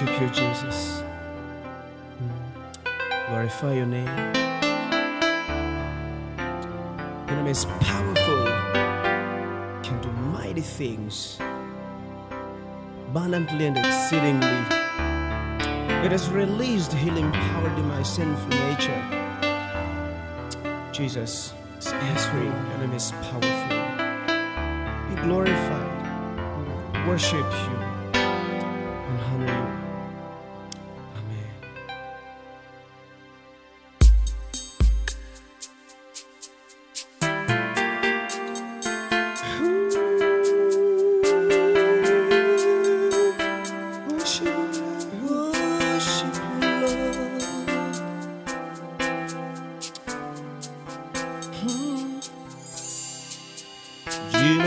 worship you, Jesus. Mm. Glorify your name. Your name is powerful, can do mighty things, abundantly and exceedingly. It has released healing power in my sinful nature. Jesus is answering. Your name is powerful. Be glorified. Worship you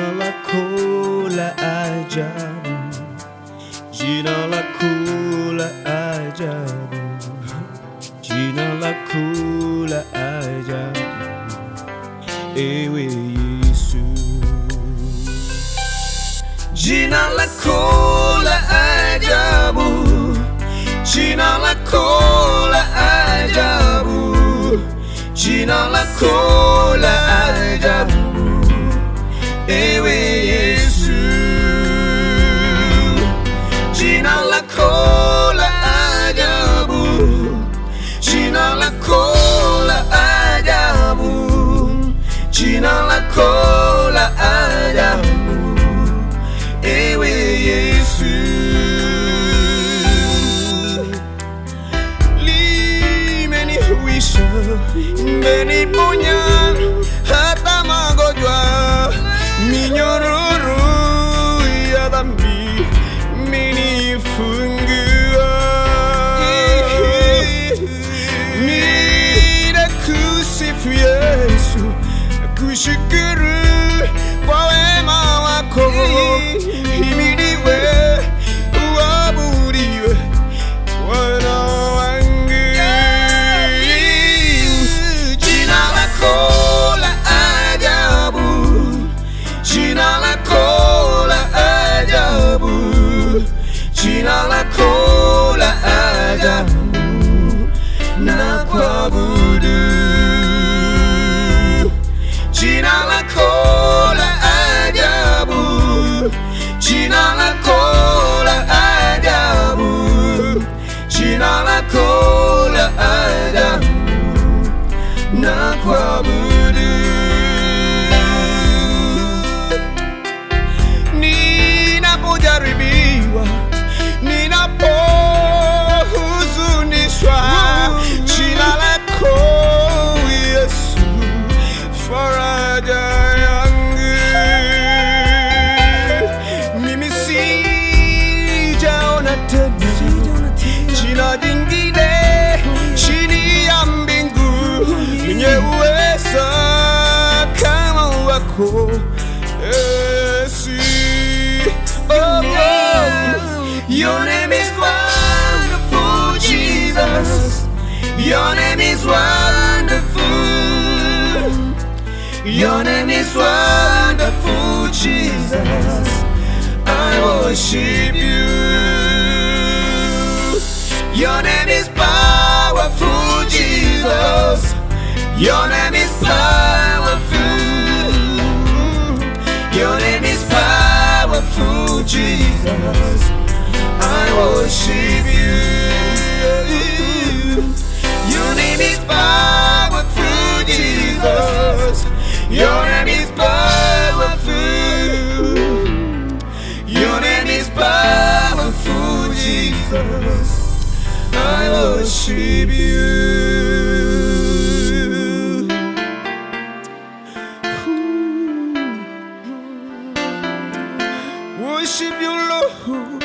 Jina lako la ajabu, jina lako la ajabu, jina lako la ajabu, ewe Yesu. Jina lako la ajabu, jina lako la ajabu, jina Imeniponya hata magonjwa, minyororo ya dhambi minifungua. Ninakusifu Yesu, nakushukuru kwa wema wako, Tu n'en as trop d'amour. Your name is wonderful, Jesus. Your name is wonderful. Your name is wonderful, Jesus. I worship you. Your name is powerful. Your name is powerful, Jesus. I worship you. Your name is powerful, Jesus. Your name is powerful. Your name is powerful, Jesus. I worship you. worship you, Lord.